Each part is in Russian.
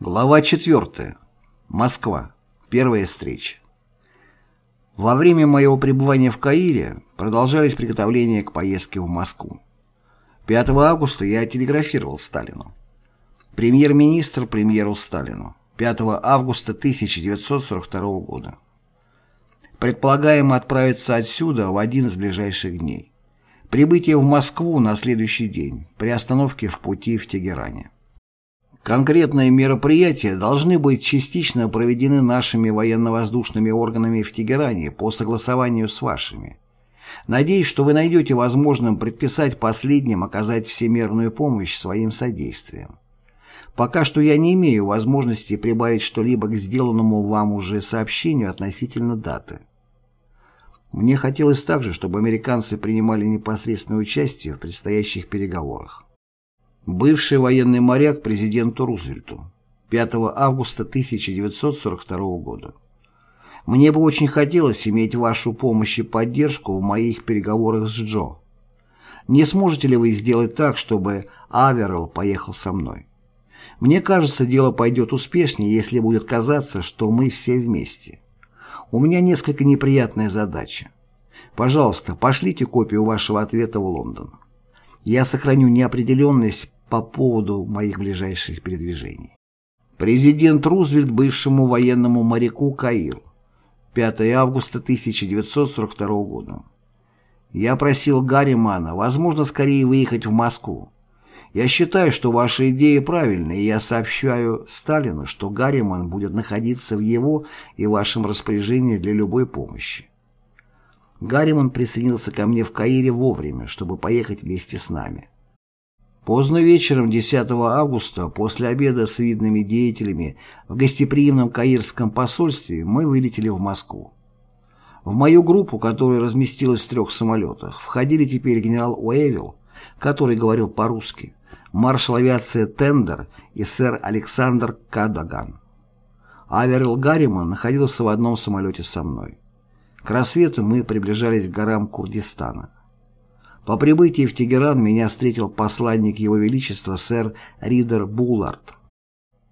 Глава 4. Москва. Первая встреча. Во время моего пребывания в Каире продолжались приготовления к поездке в Москву. 5 августа я телеграфировал Сталину. Премьер-министр премьеру Сталину. 5 августа 1942 года. Предполагаем отправиться отсюда в один из ближайших дней. Прибытие в Москву на следующий день при остановке в пути в Тегеране. Конкретные мероприятия должны быть частично проведены нашими военно-воздушными органами в Тегеране по согласованию с вашими. Надеюсь, что вы найдете возможным предписать последним оказать всемирную помощь своим содействием. Пока что я не имею возможности прибавить что-либо к сделанному вам уже сообщению относительно даты. Мне хотелось также, чтобы американцы принимали непосредственное участие в предстоящих переговорах. Бывший военный моряк президенту Рузвельту. 5 августа 1942 года. Мне бы очень хотелось иметь вашу помощь и поддержку в моих переговорах с Джо. Не сможете ли вы сделать так, чтобы Аверл поехал со мной? Мне кажется, дело пойдет успешнее, если будет казаться, что мы все вместе. У меня несколько неприятная задача. Пожалуйста, пошлите копию вашего ответа в Лондон. Я сохраню неопределенность по поводу моих ближайших передвижений. Президент Рузвельт бывшему военному моряку Каир. 5 августа 1942 года. Я просил Гарри Мана, возможно, скорее выехать в Москву. Я считаю, что ваша идея правильная, и я сообщаю Сталину, что Гарриман будет находиться в его и вашем распоряжении для любой помощи. Гарриман присоединился ко мне в Каире вовремя, чтобы поехать вместе с нами. Поздно вечером 10 августа, после обеда с видными деятелями в гостеприимном Каирском посольстве, мы вылетели в Москву. В мою группу, которая разместилась в трех самолетах, входили теперь генерал Уэвилл, который говорил по-русски, маршал авиации Тендер и сэр Александр Кадаган. Аверил Гарриман находился в одном самолете со мной. К рассвету мы приближались к горам Курдистана. По прибытии в Тегеран меня встретил посланник Его Величества сэр Ридер Буллард.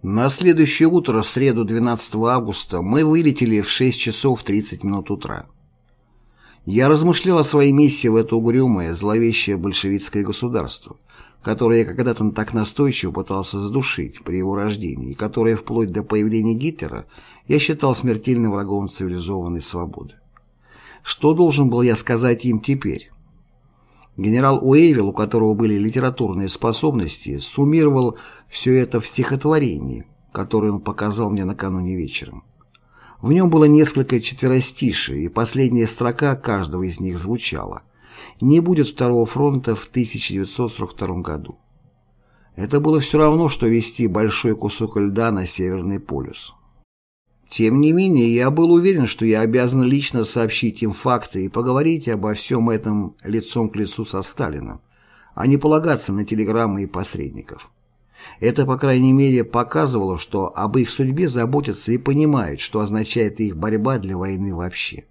На следующее утро, в среду 12 августа, мы вылетели в 6 часов 30 минут утра. Я размышлял о своей миссии в это угрюмое, зловещее большевистское государство, которое я когда-то так настойчиво пытался задушить при его рождении и которое вплоть до появления Гитлера я считал смертельным врагом цивилизованной свободы. Что должен был я сказать им теперь? Генерал Уэйвилл, у которого были литературные способности, суммировал все это в стихотворении, которое он показал мне накануне вечером. В нем было несколько четверостишей, и последняя строка каждого из них звучала «Не будет второго фронта в 1942 году». Это было все равно, что вести большой кусок льда на Северный полюс. Тем не менее, я был уверен, что я обязан лично сообщить им факты и поговорить обо всем этом лицом к лицу со Сталином, а не полагаться на телеграммы и посредников. Это, по крайней мере, показывало, что об их судьбе заботятся и понимают, что означает их борьба для войны вообще.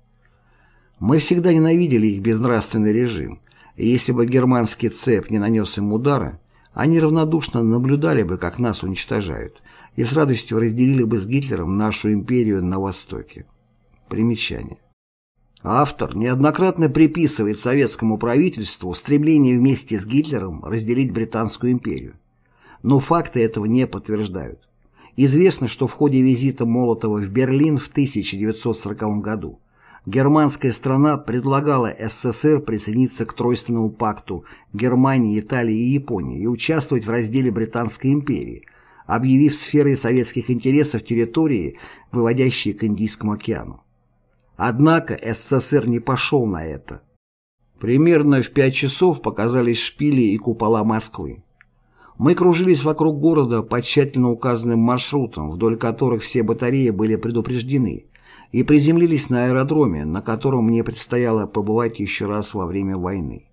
Мы всегда ненавидели их безнравственный режим, и если бы германский цеп не нанес им удара, они равнодушно наблюдали бы, как нас уничтожают, и с радостью разделили бы с Гитлером нашу империю на Востоке. Примечание. Автор неоднократно приписывает советскому правительству стремление вместе с Гитлером разделить Британскую империю. Но факты этого не подтверждают. Известно, что в ходе визита Молотова в Берлин в 1940 году германская страна предлагала СССР присоединиться к Тройственному пакту Германии, Италии и Японии и участвовать в разделе Британской империи, объявив сферой советских интересов территории, выводящие к Индийскому океану. Однако СССР не пошел на это. Примерно в пять часов показались шпили и купола Москвы. Мы кружились вокруг города по тщательно указанным маршрутам, вдоль которых все батареи были предупреждены, и приземлились на аэродроме, на котором мне предстояло побывать еще раз во время войны.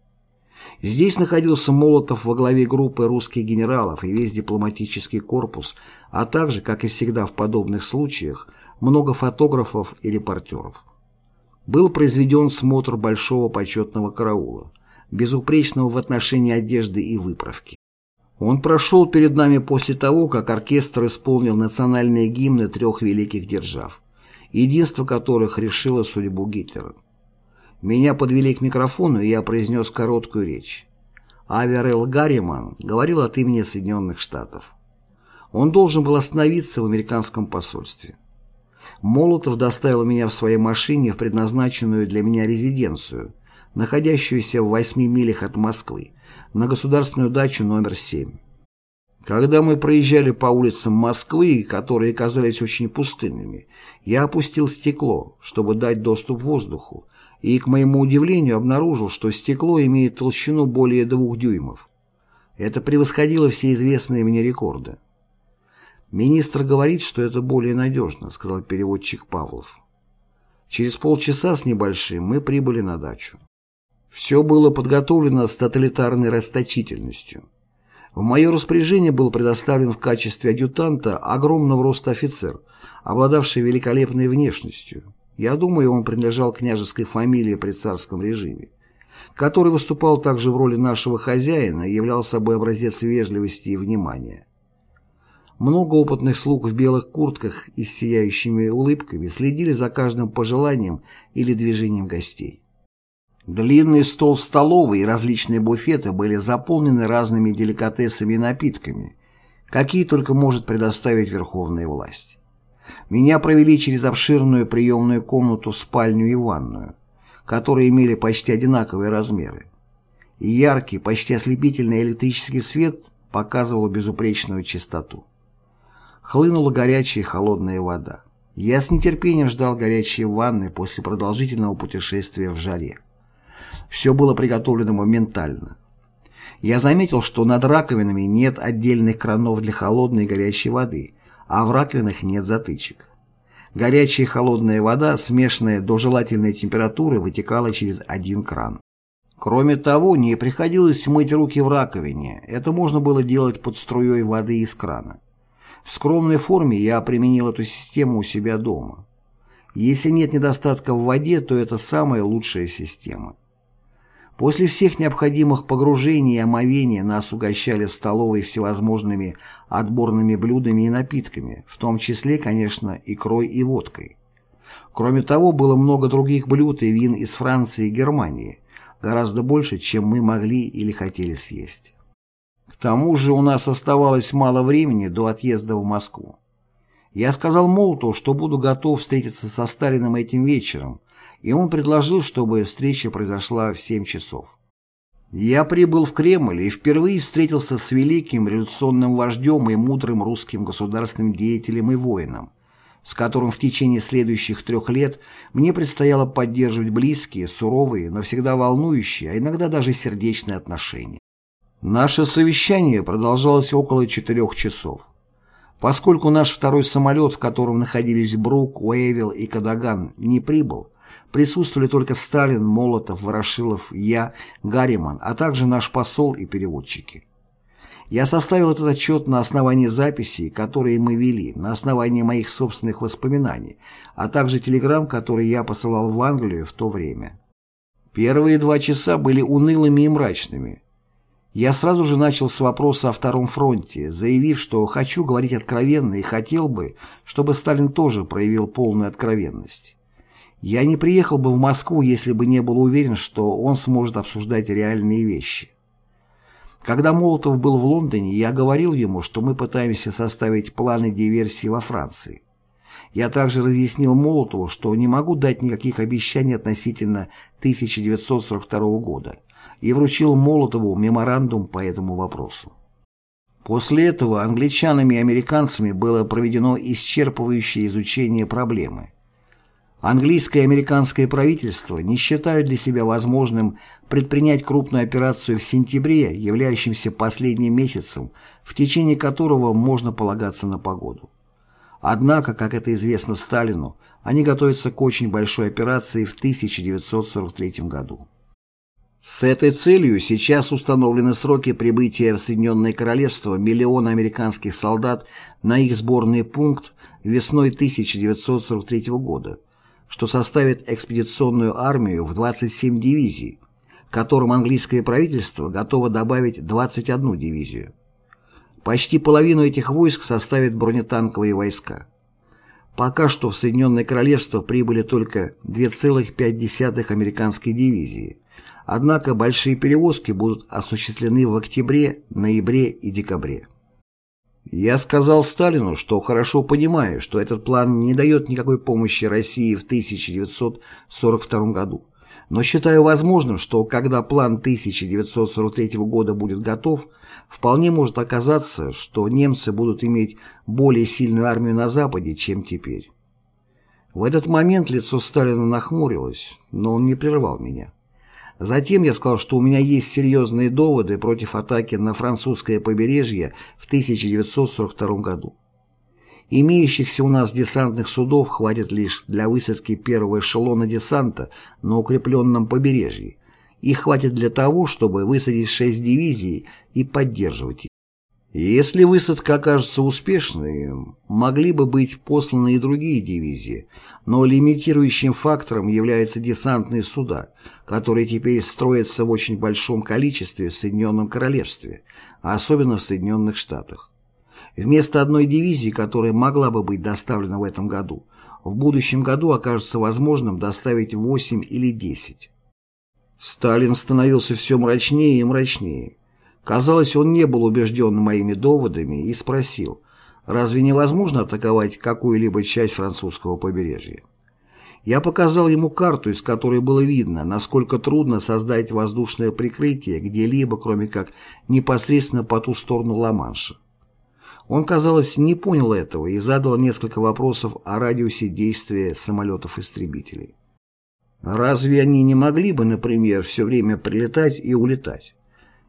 Здесь находился Молотов во главе группы русских генералов и весь дипломатический корпус, а также, как и всегда в подобных случаях, много фотографов и репортеров. Был произведен смотр большого почетного караула, безупречного в отношении одежды и выправки. Он прошел перед нами после того, как оркестр исполнил национальные гимны трех великих держав, единство которых решило судьбу Гитлера. Меня подвели к микрофону, и я произнес короткую речь. Аверел Гарриман говорил от имени Соединенных Штатов. Он должен был остановиться в американском посольстве. Молотов доставил меня в своей машине в предназначенную для меня резиденцию, находящуюся в восьми милях от Москвы, на государственную дачу номер 7. Когда мы проезжали по улицам Москвы, которые казались очень пустынными, я опустил стекло, чтобы дать доступ воздуху, и, к моему удивлению, обнаружил, что стекло имеет толщину более двух дюймов. Это превосходило все известные мне рекорды. «Министр говорит, что это более надежно», — сказал переводчик Павлов. Через полчаса с небольшим мы прибыли на дачу. Все было подготовлено с тоталитарной расточительностью. В мое распоряжение был предоставлен в качестве адъютанта огромного роста офицер, обладавший великолепной внешностью. Я думаю, он принадлежал княжеской фамилии при царском режиме, который выступал также в роли нашего хозяина и являл собой образец вежливости и внимания. Много опытных слуг в белых куртках и с сияющими улыбками следили за каждым пожеланием или движением гостей. Длинный стол в столовой и различные буфеты были заполнены разными деликатесами и напитками, какие только может предоставить верховная власть. Меня провели через обширную приемную комнату, спальню и ванную, которые имели почти одинаковые размеры. И яркий, почти ослепительный электрический свет показывал безупречную чистоту. Хлынула горячая и холодная вода. Я с нетерпением ждал горячей ванны после продолжительного путешествия в жаре. Все было приготовлено моментально. Я заметил, что над раковинами нет отдельных кранов для холодной и горячей воды, а в раковинах нет затычек. Горячая и холодная вода, смешанная до желательной температуры, вытекала через один кран. Кроме того, не приходилось мыть руки в раковине, это можно было делать под струей воды из крана. В скромной форме я применил эту систему у себя дома. Если нет недостатка в воде, то это самая лучшая система. После всех необходимых погружений и омовения нас угощали в столовой всевозможными отборными блюдами и напитками, в том числе, конечно, икрой и водкой. Кроме того, было много других блюд и вин из Франции и Германии, гораздо больше, чем мы могли или хотели съесть. К тому же у нас оставалось мало времени до отъезда в Москву. Я сказал Молоту, что буду готов встретиться со Сталиным этим вечером, и он предложил, чтобы встреча произошла в 7 часов. Я прибыл в Кремль и впервые встретился с великим революционным вождем и мудрым русским государственным деятелем и воином, с которым в течение следующих трех лет мне предстояло поддерживать близкие, суровые, но всегда волнующие, а иногда даже сердечные отношения. Наше совещание продолжалось около четырех часов. Поскольку наш второй самолет, в котором находились Брук, Уэйвилл и Кадаган, не прибыл, Присутствовали только Сталин, Молотов, Ворошилов, я, Гарриман, а также наш посол и переводчики. Я составил этот отчет на основании записей, которые мы вели, на основании моих собственных воспоминаний, а также телеграмм, которые я посылал в Англию в то время. Первые два часа были унылыми и мрачными. Я сразу же начал с вопроса о Втором фронте, заявив, что хочу говорить откровенно и хотел бы, чтобы Сталин тоже проявил полную откровенность. Я не приехал бы в Москву, если бы не был уверен, что он сможет обсуждать реальные вещи. Когда Молотов был в Лондоне, я говорил ему, что мы пытаемся составить планы диверсии во Франции. Я также разъяснил Молотову, что не могу дать никаких обещаний относительно 1942 года и вручил Молотову меморандум по этому вопросу. После этого англичанами и американцами было проведено исчерпывающее изучение проблемы – Английское и американское правительство не считают для себя возможным предпринять крупную операцию в сентябре, являющимся последним месяцем, в течение которого можно полагаться на погоду. Однако, как это известно Сталину, они готовятся к очень большой операции в 1943 году. С этой целью сейчас установлены сроки прибытия в Соединенное Королевство миллиона американских солдат на их сборный пункт весной 1943 года, что составит экспедиционную армию в 27 дивизий, которым английское правительство готово добавить 21 дивизию. Почти половину этих войск составят бронетанковые войска. Пока что в Соединенное Королевство прибыли только 2,5 американской дивизии, однако большие перевозки будут осуществлены в октябре, ноябре и декабре. Я сказал Сталину, что хорошо понимаю, что этот план не дает никакой помощи России в 1942 году, но считаю возможным, что когда план 1943 года будет готов, вполне может оказаться, что немцы будут иметь более сильную армию на Западе, чем теперь. В этот момент лицо Сталина нахмурилось, но он не прервал меня. Затем я сказал, что у меня есть серьезные доводы против атаки на французское побережье в 1942 году. Имеющихся у нас десантных судов хватит лишь для высадки первого эшелона десанта на укрепленном побережье, и хватит для того, чтобы высадить шесть дивизий и поддерживать. Если высадка окажется успешной, могли бы быть посланы и другие дивизии, но лимитирующим фактором являются десантные суда, которые теперь строятся в очень большом количестве в Соединенном Королевстве, особенно в Соединенных Штатах. Вместо одной дивизии, которая могла бы быть доставлена в этом году, в будущем году окажется возможным доставить 8 или 10. Сталин становился все мрачнее и мрачнее. Казалось, он не был убежден моими доводами и спросил, разве невозможно атаковать какую-либо часть французского побережья? Я показал ему карту, из которой было видно, насколько трудно создать воздушное прикрытие где-либо, кроме как непосредственно по ту сторону Ла-Манша. Он, казалось, не понял этого и задал несколько вопросов о радиусе действия самолетов-истребителей. Разве они не могли бы, например, все время прилетать и улетать?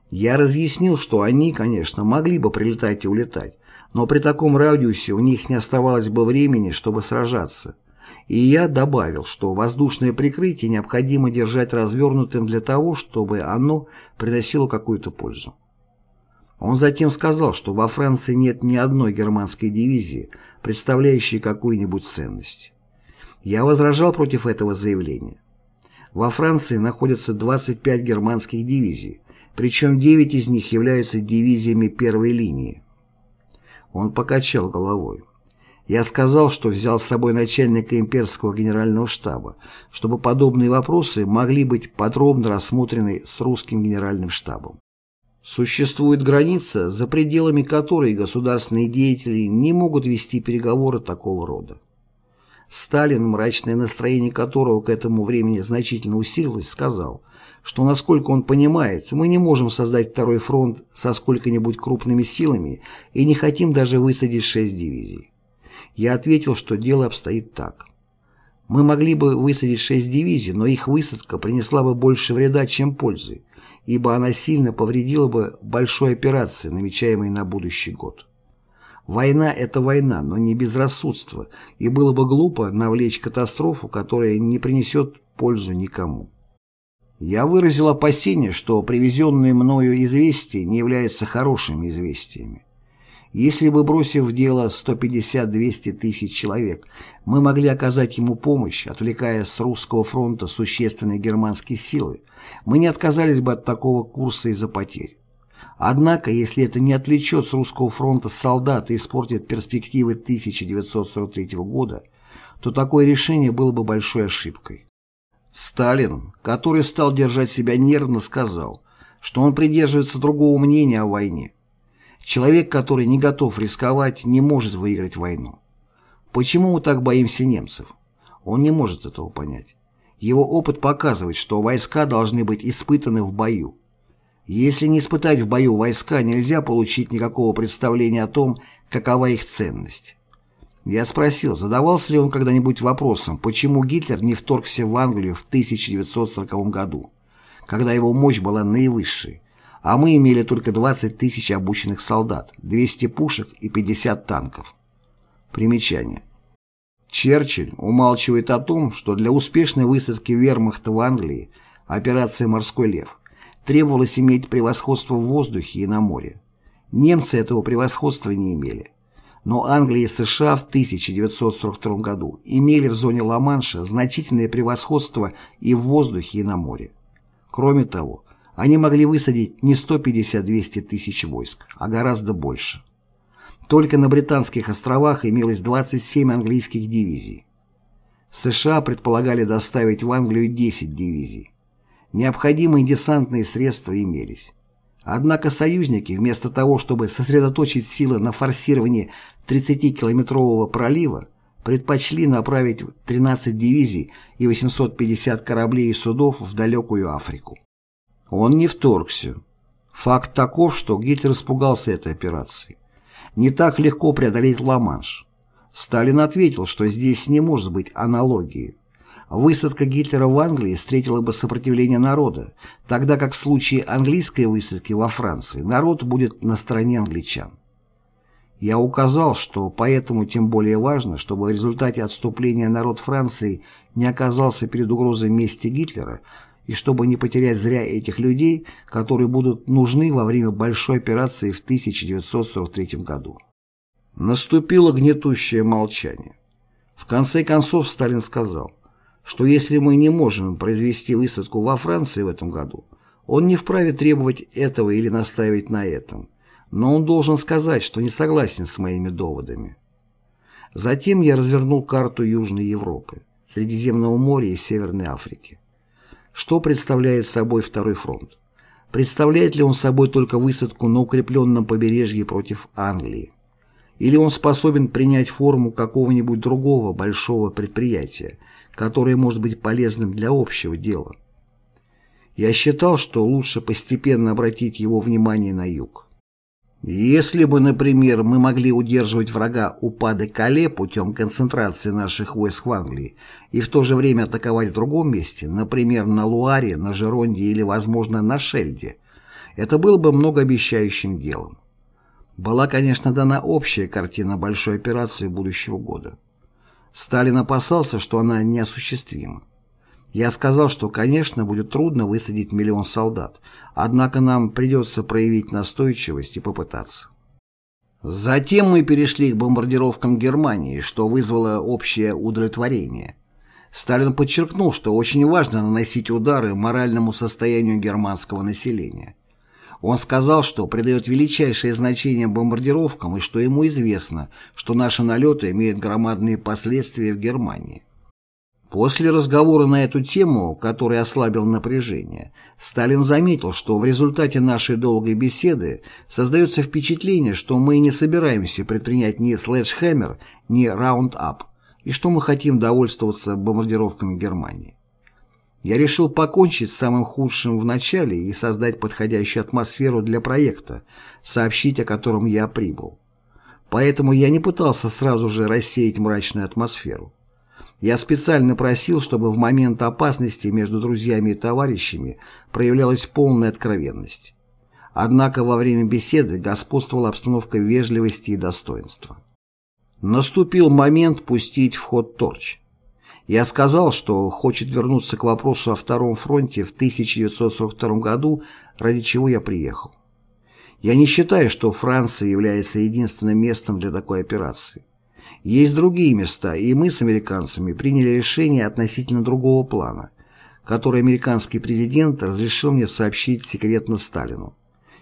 Я разъяснил, что они, конечно, могли бы прилетать и улетать, но при таком радиусе у них не оставалось бы времени, чтобы сражаться. И я добавил, что воздушное прикрытие необходимо держать развернутым для того, чтобы оно приносило какую-то пользу. Он затем сказал, что во Франции нет ни одной германской дивизии, представляющей какую-нибудь ценность. Я возражал против этого заявления. Во Франции находятся 25 германских дивизий, причем 9 из них являются дивизиями первой линии. Он покачал головой. Я сказал, что взял с собой начальника имперского генерального штаба, чтобы подобные вопросы могли быть подробно рассмотрены с русским генеральным штабом. Существует граница, за пределами которой государственные деятели не могут вести переговоры такого рода. Сталин, мрачное настроение которого к этому времени значительно усилилось, сказал, что, насколько он понимает, мы не можем создать второй фронт со сколько-нибудь крупными силами и не хотим даже высадить шесть дивизий. Я ответил, что дело обстоит так. Мы могли бы высадить шесть дивизий, но их высадка принесла бы больше вреда, чем пользы, ибо она сильно повредила бы большой операции, намечаемой на будущий год. Война – это война, но не безрассудство, и было бы глупо навлечь катастрофу, которая не принесет пользу никому. Я выразил опасение, что привезенные мною известия не являются хорошими известиями. Если бы, бросив в дело 150-200 тысяч человек, мы могли оказать ему помощь, отвлекая с русского фронта существенные германские силы, мы не отказались бы от такого курса из-за потерь. Однако, если это не отвлечет с русского фронта солдат и испортит перспективы 1943 года, то такое решение было бы большой ошибкой. Сталин, который стал держать себя нервно, сказал, что он придерживается другого мнения о войне. Человек, который не готов рисковать, не может выиграть войну. Почему мы так боимся немцев? Он не может этого понять. Его опыт показывает, что войска должны быть испытаны в бою. Если не испытать в бою войска, нельзя получить никакого представления о том, какова их ценность. Я спросил, задавался ли он когда-нибудь вопросом, почему Гитлер не вторгся в Англию в 1940 году, когда его мощь была наивысшей, а мы имели только 20 тысяч обученных солдат, 200 пушек и 50 танков. Примечание. Черчилль умалчивает о том, что для успешной высадки вермахта в Англии операция «Морской лев» требовалось иметь превосходство в воздухе и на море. Немцы этого превосходства не имели. Но Англия и США в 1942 году имели в зоне Ла-Манша значительное превосходство и в воздухе, и на море. Кроме того, они могли высадить не 150-200 тысяч войск, а гораздо больше. Только на Британских островах имелось 27 английских дивизий. США предполагали доставить в Англию 10 дивизий. Необходимые десантные средства имелись. Однако союзники, вместо того, чтобы сосредоточить силы на форсировании 30-километрового пролива, предпочли направить 13 дивизий и 850 кораблей и судов в далекую Африку. Он не вторгся. Факт таков, что Гитлер испугался этой операции. Не так легко преодолеть Ла-Манш. Сталин ответил, что здесь не может быть аналогии. Высадка Гитлера в Англии встретила бы сопротивление народа, тогда как в случае английской высадки во Франции народ будет на стороне англичан. Я указал, что поэтому тем более важно, чтобы в результате отступления народ Франции не оказался перед угрозой мести Гитлера и чтобы не потерять зря этих людей, которые будут нужны во время большой операции в 1943 году. Наступило гнетущее молчание. В конце концов Сталин сказал, что если мы не можем произвести высадку во Франции в этом году, он не вправе требовать этого или настаивать на этом – но он должен сказать, что не согласен с моими доводами. Затем я развернул карту Южной Европы, Средиземного моря и Северной Африки. Что представляет собой Второй фронт? Представляет ли он собой только высадку на укрепленном побережье против Англии? Или он способен принять форму какого-нибудь другого большого предприятия, которое может быть полезным для общего дела? Я считал, что лучше постепенно обратить его внимание на юг. Если бы, например, мы могли удерживать врага у Паде-Кале путем концентрации наших войск в Англии и в то же время атаковать в другом месте, например, на Луаре, на Жеронде или, возможно, на Шельде, это было бы многообещающим делом. Была, конечно, дана общая картина большой операции будущего года. Сталин опасался, что она неосуществима. Я сказал, что, конечно, будет трудно высадить миллион солдат, однако нам придется проявить настойчивость и попытаться. Затем мы перешли к бомбардировкам Германии, что вызвало общее удовлетворение. Сталин подчеркнул, что очень важно наносить удары моральному состоянию германского населения. Он сказал, что придает величайшее значение бомбардировкам и что ему известно, что наши налеты имеют громадные последствия в Германии. После разговора на эту тему, который ослабил напряжение, Сталин заметил, что в результате нашей долгой беседы создается впечатление, что мы не собираемся предпринять ни следжхэммер, ни раунд-ап, и что мы хотим довольствоваться бомбардировками Германии. Я решил покончить с самым худшим в начале и создать подходящую атмосферу для проекта, сообщить о котором я прибыл. Поэтому я не пытался сразу же рассеять мрачную атмосферу. Я специально просил, чтобы в момент опасности между друзьями и товарищами проявлялась полная откровенность. Однако во время беседы господствовала обстановка вежливости и достоинства. Наступил момент пустить в ход торч. Я сказал, что хочет вернуться к вопросу о Втором фронте в 1942 году, ради чего я приехал. Я не считаю, что Франция является единственным местом для такой операции. Есть другие места, и мы с американцами приняли решение относительно другого плана, который американский президент разрешил мне сообщить секретно Сталину.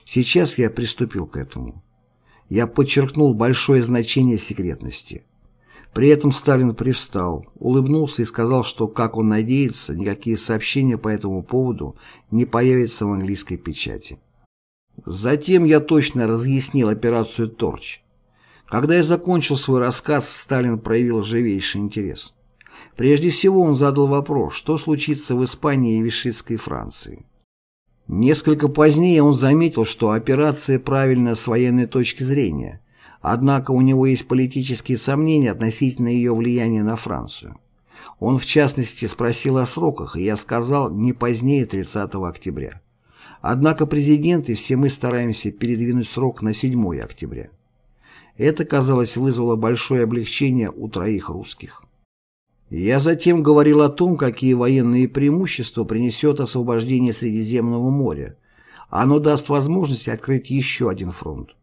Сейчас я приступил к этому. Я подчеркнул большое значение секретности. При этом Сталин привстал, улыбнулся и сказал, что, как он надеется, никакие сообщения по этому поводу не появятся в английской печати. Затем я точно разъяснил операцию «Торч», когда я закончил свой рассказ, Сталин проявил живейший интерес. Прежде всего он задал вопрос, что случится в Испании и Вишитской Франции. Несколько позднее он заметил, что операция правильна с военной точки зрения, однако у него есть политические сомнения относительно ее влияния на Францию. Он в частности спросил о сроках, и я сказал не позднее 30 октября. Однако президент и все мы стараемся передвинуть срок на 7 октября. Это, казалось, вызвало большое облегчение у троих русских. Я затем говорил о том, какие военные преимущества принесет освобождение Средиземного моря. Оно даст возможность открыть еще один фронт.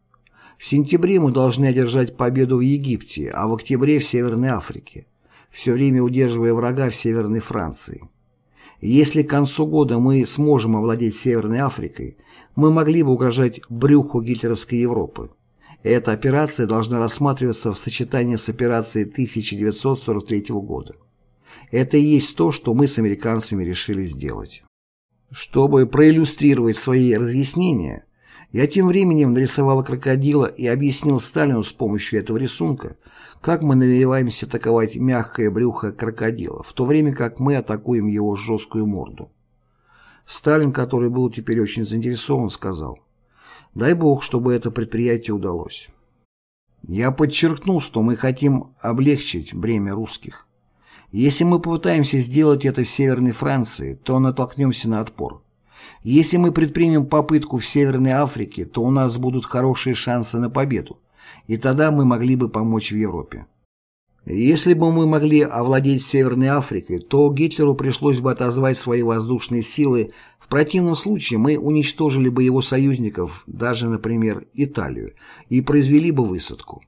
В сентябре мы должны одержать победу в Египте, а в октябре в Северной Африке, все время удерживая врага в Северной Франции. Если к концу года мы сможем овладеть Северной Африкой, мы могли бы угрожать брюху гитлеровской Европы. Эта операция должна рассматриваться в сочетании с операцией 1943 года. Это и есть то, что мы с американцами решили сделать. Чтобы проиллюстрировать свои разъяснения, я тем временем нарисовал крокодила и объяснил Сталину с помощью этого рисунка, как мы намереваемся атаковать мягкое брюхо крокодила, в то время как мы атакуем его жесткую морду. Сталин, который был теперь очень заинтересован, сказал, «Дай Бог, чтобы это предприятие удалось». Я подчеркнул, что мы хотим облегчить бремя русских. Если мы попытаемся сделать это в Северной Франции, то натолкнемся на отпор. Если мы предпримем попытку в Северной Африке, то у нас будут хорошие шансы на победу, и тогда мы могли бы помочь в Европе. Если бы мы могли овладеть Северной Африкой, то Гитлеру пришлось бы отозвать свои воздушные силы, в противном случае мы уничтожили бы его союзников, даже, например, Италию, и произвели бы высадку.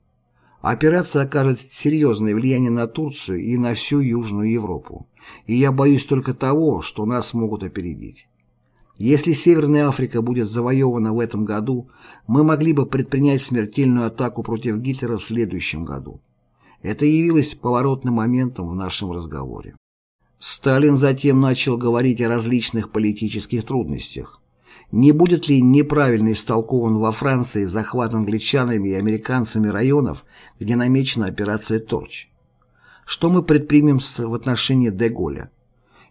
Операция окажет серьезное влияние на Турцию и на всю Южную Европу, и я боюсь только того, что нас могут опередить. Если Северная Африка будет завоевана в этом году, мы могли бы предпринять смертельную атаку против Гитлера в следующем году. Это явилось поворотным моментом в нашем разговоре. Сталин затем начал говорить о различных политических трудностях. Не будет ли неправильно истолкован во Франции захват англичанами и американцами районов, где намечена операция «Торч»? Что мы предпримем в отношении Деголя?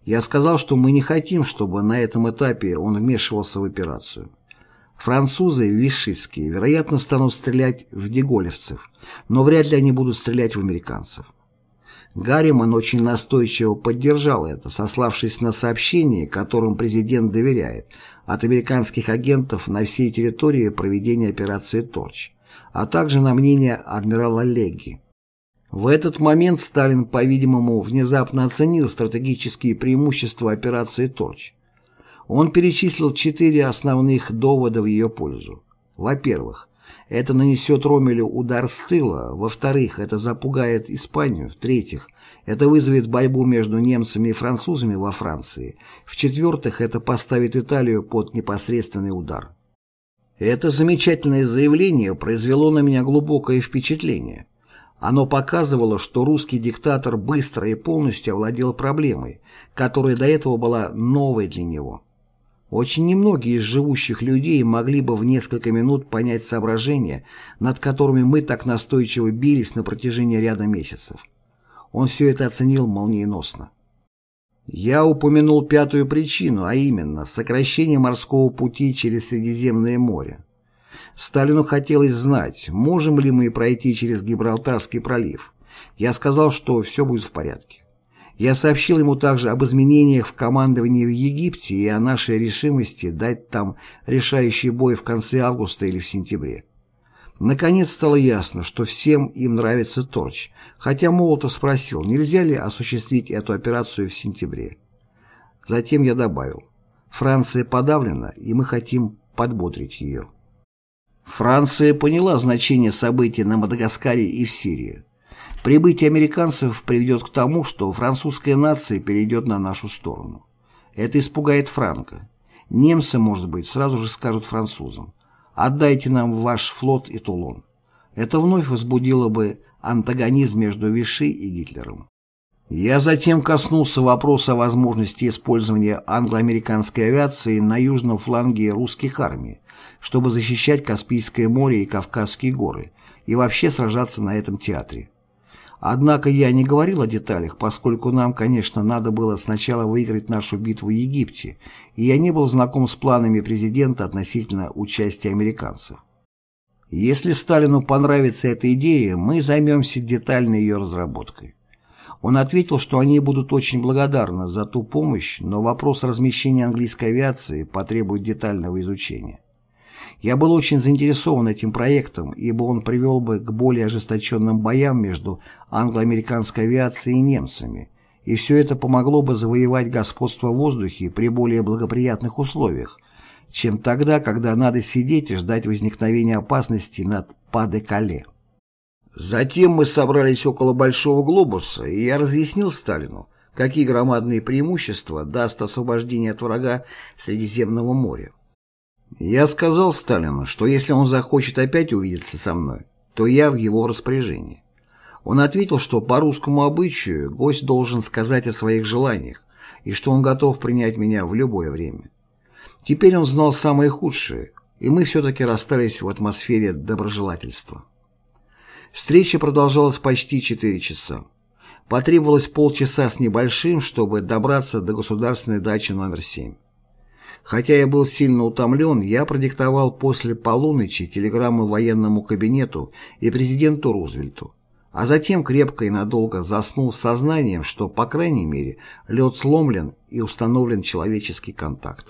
Я сказал, что мы не хотим, чтобы на этом этапе он вмешивался в операцию. Французы вишистские, вероятно, станут стрелять в деголевцев, но вряд ли они будут стрелять в американцев. Гарриман очень настойчиво поддержал это, сославшись на сообщения, которым президент доверяет, от американских агентов на всей территории проведения операции «Торч», а также на мнение адмирала Легги. В этот момент Сталин, по-видимому, внезапно оценил стратегические преимущества операции «Торч». Он перечислил четыре основных довода в ее пользу. Во-первых, это нанесет Ромелю удар с тыла. Во-вторых, это запугает Испанию. В-третьих, это вызовет борьбу между немцами и французами во Франции. В-четвертых, это поставит Италию под непосредственный удар. Это замечательное заявление произвело на меня глубокое впечатление. Оно показывало, что русский диктатор быстро и полностью овладел проблемой, которая до этого была новой для него. Очень немногие из живущих людей могли бы в несколько минут понять соображения, над которыми мы так настойчиво бились на протяжении ряда месяцев. Он все это оценил молниеносно. Я упомянул пятую причину, а именно сокращение морского пути через Средиземное море. Сталину хотелось знать, можем ли мы пройти через Гибралтарский пролив. Я сказал, что все будет в порядке. Я сообщил ему также об изменениях в командовании в Египте и о нашей решимости дать там решающий бой в конце августа или в сентябре. Наконец стало ясно, что всем им нравится Торч, хотя Молотов спросил, нельзя ли осуществить эту операцию в сентябре. Затем я добавил, Франция подавлена, и мы хотим подбодрить ее. Франция поняла значение событий на Мадагаскаре и в Сирии. Прибытие американцев приведет к тому, что французская нация перейдет на нашу сторону. Это испугает Франка. Немцы, может быть, сразу же скажут французам «Отдайте нам ваш флот и Тулон». Это вновь возбудило бы антагонизм между Виши и Гитлером. Я затем коснулся вопроса возможности использования англо-американской авиации на южном фланге русских армий, чтобы защищать Каспийское море и Кавказские горы, и вообще сражаться на этом театре. Однако я не говорил о деталях, поскольку нам, конечно, надо было сначала выиграть нашу битву в Египте, и я не был знаком с планами президента относительно участия американцев. Если Сталину понравится эта идея, мы займемся детальной ее разработкой. Он ответил, что они будут очень благодарны за ту помощь, но вопрос размещения английской авиации потребует детального изучения. Я был очень заинтересован этим проектом, ибо он привел бы к более ожесточенным боям между англо-американской авиацией и немцами, и все это помогло бы завоевать господство в воздухе при более благоприятных условиях, чем тогда, когда надо сидеть и ждать возникновения опасности над Паде-Кале. Затем мы собрались около Большого глобуса, и я разъяснил Сталину, какие громадные преимущества даст освобождение от врага Средиземного моря. Я сказал Сталину, что если он захочет опять увидеться со мной, то я в его распоряжении. Он ответил, что по русскому обычаю гость должен сказать о своих желаниях и что он готов принять меня в любое время. Теперь он знал самое худшее, и мы все-таки расстались в атмосфере доброжелательства. Встреча продолжалась почти 4 часа. Потребовалось полчаса с небольшим, чтобы добраться до государственной дачи номер 7. Хотя я был сильно утомлен, я продиктовал после полуночи телеграммы военному кабинету и президенту Рузвельту, а затем крепко и надолго заснул с сознанием, что, по крайней мере, лед сломлен и установлен человеческий контакт.